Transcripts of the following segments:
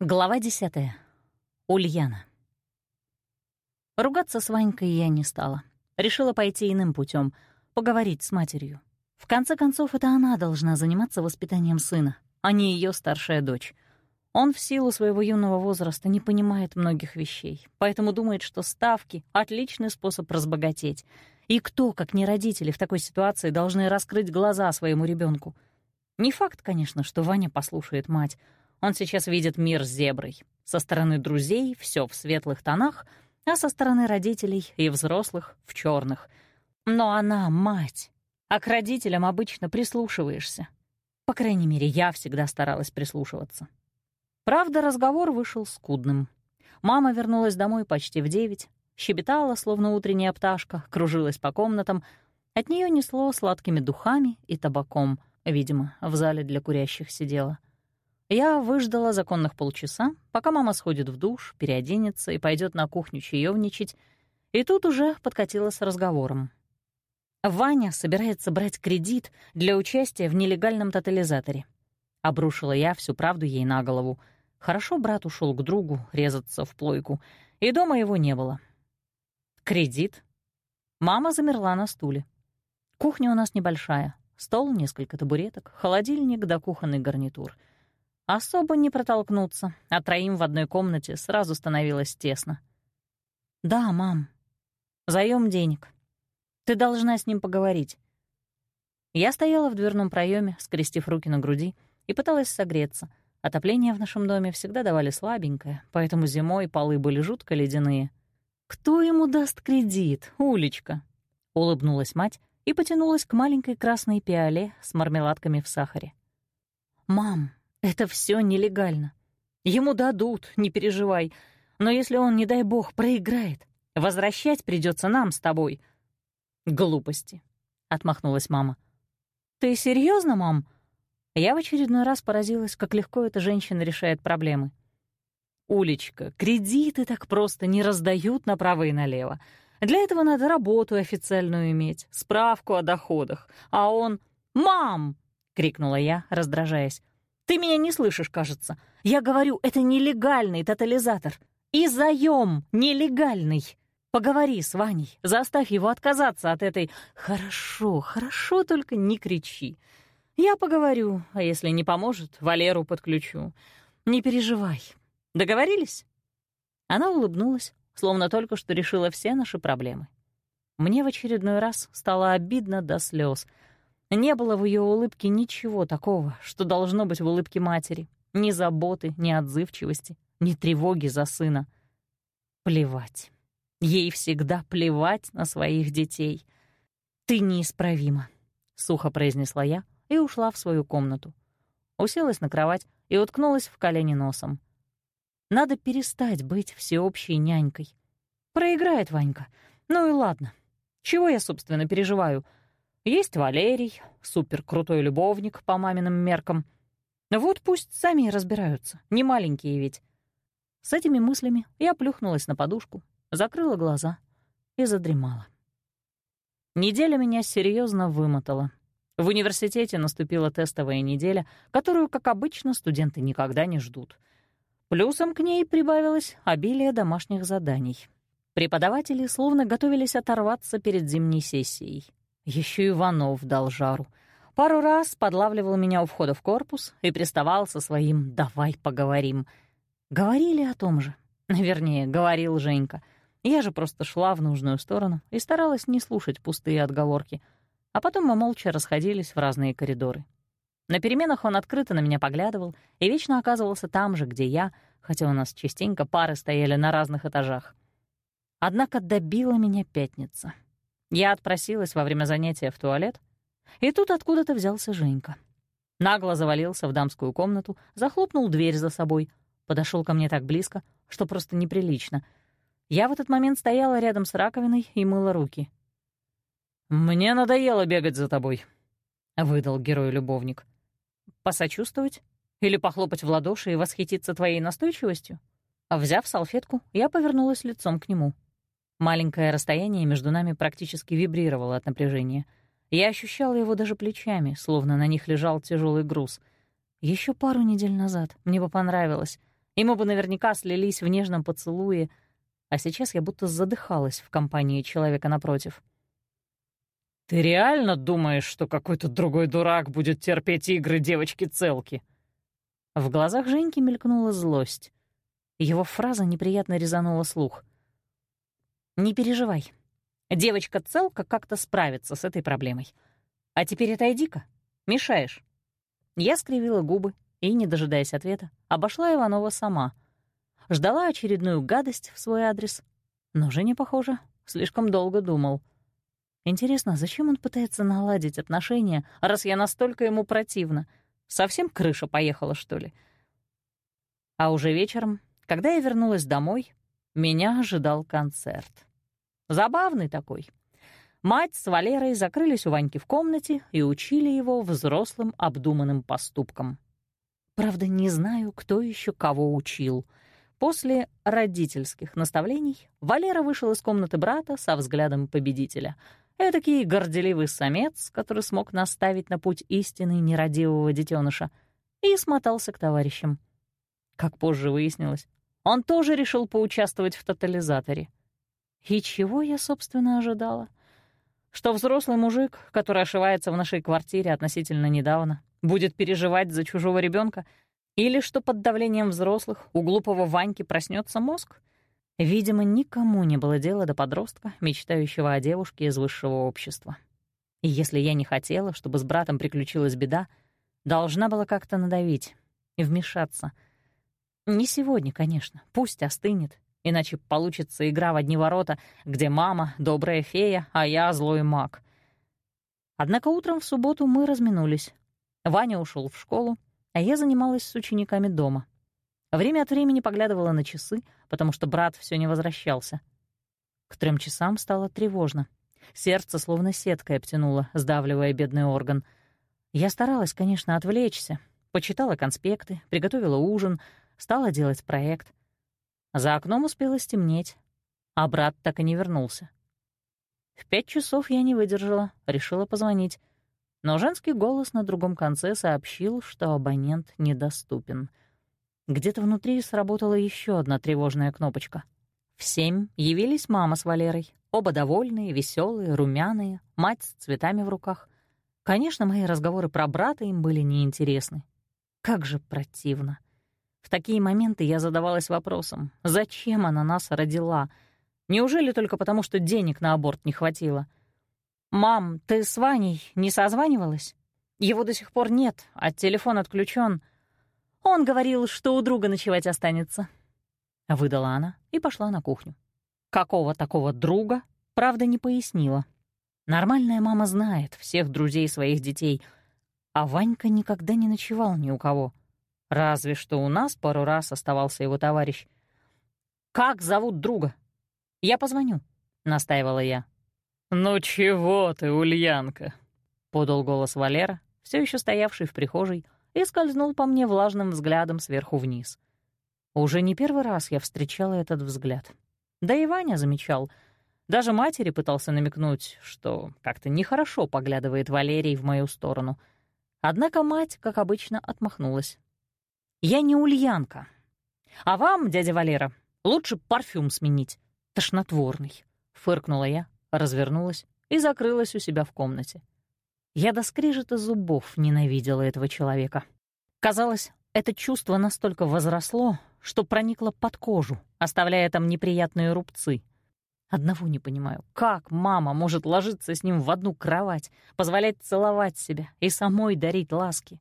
Глава десятая. Ульяна. Ругаться с Ванькой я не стала. Решила пойти иным путем, поговорить с матерью. В конце концов, это она должна заниматься воспитанием сына, а не ее старшая дочь. Он в силу своего юного возраста не понимает многих вещей, поэтому думает, что ставки — отличный способ разбогатеть. И кто, как не родители, в такой ситуации должны раскрыть глаза своему ребенку? Не факт, конечно, что Ваня послушает мать — он сейчас видит мир с зеброй. Со стороны друзей все в светлых тонах, а со стороны родителей и взрослых — в черных. Но она — мать, а к родителям обычно прислушиваешься. По крайней мере, я всегда старалась прислушиваться. Правда, разговор вышел скудным. Мама вернулась домой почти в девять, щебетала, словно утренняя пташка, кружилась по комнатам. От нее несло сладкими духами и табаком. Видимо, в зале для курящих сидела. Я выждала законных полчаса, пока мама сходит в душ, переоденется и пойдет на кухню чаевничать, и тут уже подкатила с разговором. Ваня собирается брать кредит для участия в нелегальном тотализаторе. Обрушила я всю правду ей на голову. Хорошо брат ушел к другу резаться в плойку, и дома его не было. Кредит? Мама замерла на стуле. Кухня у нас небольшая. Стол, несколько табуреток, холодильник да кухонный гарнитур — Особо не протолкнуться, а троим в одной комнате сразу становилось тесно. «Да, мам. Заем денег. Ты должна с ним поговорить». Я стояла в дверном проеме, скрестив руки на груди, и пыталась согреться. Отопление в нашем доме всегда давали слабенькое, поэтому зимой полы были жутко ледяные. «Кто ему даст кредит, Улечка?» — улыбнулась мать и потянулась к маленькой красной пиале с мармеладками в сахаре. «Мам, это все нелегально. Ему дадут, не переживай. Но если он, не дай бог, проиграет, возвращать придется нам с тобой. Глупости, — отмахнулась мама. Ты серьезно, мам? Я в очередной раз поразилась, как легко эта женщина решает проблемы. Улечка, кредиты так просто не раздают направо и налево. Для этого надо работу официальную иметь, справку о доходах. А он... «Мам!» — крикнула я, раздражаясь. Ты меня не слышишь, кажется. Я говорю, это нелегальный тотализатор. И заем нелегальный. Поговори с Ваней, заставь его отказаться от этой... Хорошо, хорошо, только не кричи. Я поговорю, а если не поможет, Валеру подключу. Не переживай. Договорились?» Она улыбнулась, словно только что решила все наши проблемы. Мне в очередной раз стало обидно до слез — не было в ее улыбке ничего такого, что должно быть в улыбке матери. Ни заботы, ни отзывчивости, ни тревоги за сына. Плевать. Ей всегда плевать на своих детей. «Ты неисправима», — сухо произнесла я и ушла в свою комнату. Уселась на кровать и уткнулась в колени носом. Надо перестать быть всеобщей нянькой. Проиграет Ванька. Ну и ладно. Чего я, собственно, переживаю — есть Валерий, суперкрутой любовник по маминым меркам. Вот пусть сами разбираются, не маленькие ведь. С этими мыслями я плюхнулась на подушку, закрыла глаза и задремала. Неделя меня серьезно вымотала. В университете наступила тестовая неделя, которую, как обычно, студенты никогда не ждут. Плюсом к ней прибавилось обилие домашних заданий. Преподаватели словно готовились оторваться перед зимней сессией. Еще Иванов дал жару. Пару раз подлавливал меня у входа в корпус и приставал со своим «давай поговорим». Говорили о том же. Вернее, говорил Женька. Я же просто шла в нужную сторону и старалась не слушать пустые отговорки. А потом мы молча расходились в разные коридоры. На переменах он открыто на меня поглядывал и вечно оказывался там же, где я, хотя у нас частенько пары стояли на разных этажах. Однако добила меня пятница — я отпросилась во время занятия в туалет, и тут откуда-то взялся Женька. Нагло завалился в дамскую комнату, захлопнул дверь за собой, подошел ко мне так близко, что просто неприлично. Я в этот момент стояла рядом с раковиной и мыла руки. «Мне надоело бегать за тобой», — выдал герой-любовник. «Посочувствовать? Или похлопать в ладоши и восхититься твоей настойчивостью?» Взяв салфетку, я повернулась лицом к нему — Маленькое расстояние между нами практически вибрировало от напряжения. Я ощущала его даже плечами, словно на них лежал тяжелый груз. Еще пару недель назад мне бы понравилось. мы бы наверняка слились в нежном поцелуе, а сейчас я будто задыхалась в компании человека напротив. «Ты реально думаешь, что какой-то другой дурак будет терпеть игры девочки-целки?» В глазах Женьки мелькнула злость. Его фраза неприятно резанула слух. «Не переживай. Девочка-целка как-то справится с этой проблемой. А теперь отойди-ка. Мешаешь». Я скривила губы и, не дожидаясь ответа, обошла Иванова сама. Ждала очередную гадость в свой адрес, но Женя, похоже, слишком долго думал. Интересно, зачем он пытается наладить отношения, раз я настолько ему противна? Совсем крыша поехала, что ли? А уже вечером, когда я вернулась домой, меня ожидал концерт. Забавный такой. Мать с Валерой закрылись у Ваньки в комнате и учили его взрослым обдуманным поступкам. Правда, не знаю, кто еще кого учил. После родительских наставлений Валера вышел из комнаты брата со взглядом победителя. Этакий горделивый самец, который смог наставить на путь истины нерадивого детеныша, и смотался к товарищам. Как позже выяснилось, он тоже решил поучаствовать в тотализаторе. И чего я, собственно, ожидала? Что взрослый мужик, который ошивается в нашей квартире относительно недавно, будет переживать за чужого ребенка, или что под давлением взрослых у глупого Ваньки проснется мозг? Видимо, никому не было дела до подростка, мечтающего о девушке из высшего общества. И если я не хотела, чтобы с братом приключилась беда, должна была как-то надавить вмешаться. Не сегодня, конечно, пусть остынет, иначе получится игра в одни ворота, где мама — добрая фея, а я — злой маг. Однако утром в субботу мы разминулись. Ваня ушел в школу, а я занималась с учениками дома. Время от времени поглядывала на часы, потому что брат все не возвращался. К трем часам стало тревожно. Сердце словно сеткой обтянуло, сдавливая бедный орган. Я старалась, конечно, отвлечься. Почитала конспекты, приготовила ужин, стала делать проект. За окном успело стемнеть, а брат так и не вернулся. В пять часов я не выдержала, решила позвонить но женский голос на другом конце сообщил, что абонент недоступен. Где-то внутри сработала еще одна тревожная кнопочка. В семь явились мама с Валерой, оба довольные, веселые, румяные, мать с цветами в руках. Конечно, мои разговоры про брата им были неинтересны. Как же противно. В такие моменты я задавалась вопросом, зачем она нас родила? Неужели только потому, что денег на аборт не хватило — «Мам, ты с Ваней не созванивалась? Его до сих пор нет, а телефон отключен. Он говорил, что у друга ночевать останется». Выдала она и пошла на кухню. Какого такого друга, правда, не пояснила. Нормальная мама знает всех друзей своих детей, а Ванька никогда не ночевал ни у кого. Разве что у нас пару раз оставался его товарищ. «Как зовут друга?» «Я позвоню», — настаивала я. «Ну чего ты, Ульянка?» — подал голос Валера, все еще стоявший в прихожей, и скользнул по мне влажным взглядом сверху вниз. Уже не первый раз я встречала этот взгляд. Да и Ваня замечал. Даже матери пытался намекнуть, что как-то нехорошо поглядывает Валерий в мою сторону. Однако мать, как обычно, отмахнулась. «Я не Ульянка. А вам, дядя Валера, лучше парфюм сменить. Тошнотворный», — фыркнула я, развернулась и закрылась у себя в комнате. Я до скрежета зубов ненавидела этого человека. Казалось, это чувство настолько возросло, что проникло под кожу, оставляя там неприятные рубцы. Одного не понимаю, как мама может ложиться с ним в одну кровать, позволять целовать себя и самой дарить ласки?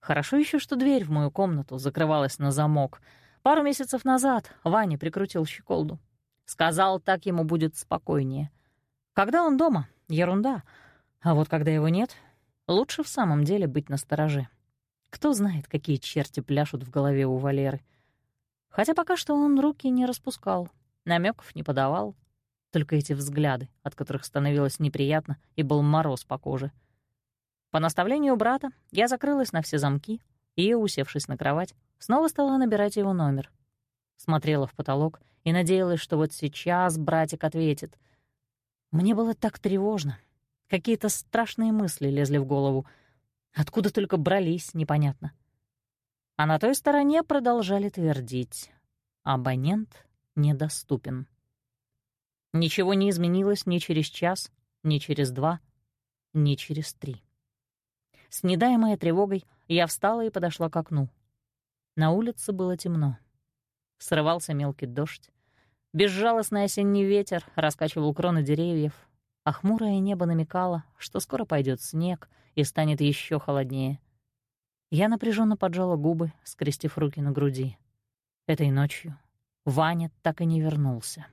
Хорошо еще, что дверь в мою комнату закрывалась на замок. Пару месяцев назад Ваня прикрутил щеколду. Сказал, так ему будет спокойнее. Когда он дома — ерунда. А вот когда его нет, лучше в самом деле быть настороже. Кто знает, какие черти пляшут в голове у Валеры. Хотя пока что он руки не распускал, намеков не подавал. Только эти взгляды, от которых становилось неприятно, и был мороз по коже. По наставлению брата я закрылась на все замки и, усевшись на кровать, снова стала набирать его номер. Смотрела в потолок и надеялась, что вот сейчас братик ответит. Мне было так тревожно. Какие-то страшные мысли лезли в голову. Откуда только брались, непонятно. А на той стороне продолжали твердить «абонент недоступен». Ничего не изменилось ни через час, ни через два, ни через три. С недаемой тревогой я встала и подошла к окну. На улице было темно. Срывался мелкий дождь. Безжалостный осенний ветер раскачивал кроны деревьев, а хмурое небо намекало, что скоро пойдет снег и станет еще холоднее. Я напряженно поджала губы, скрестив руки на груди. Этой ночью Ваня так и не вернулся.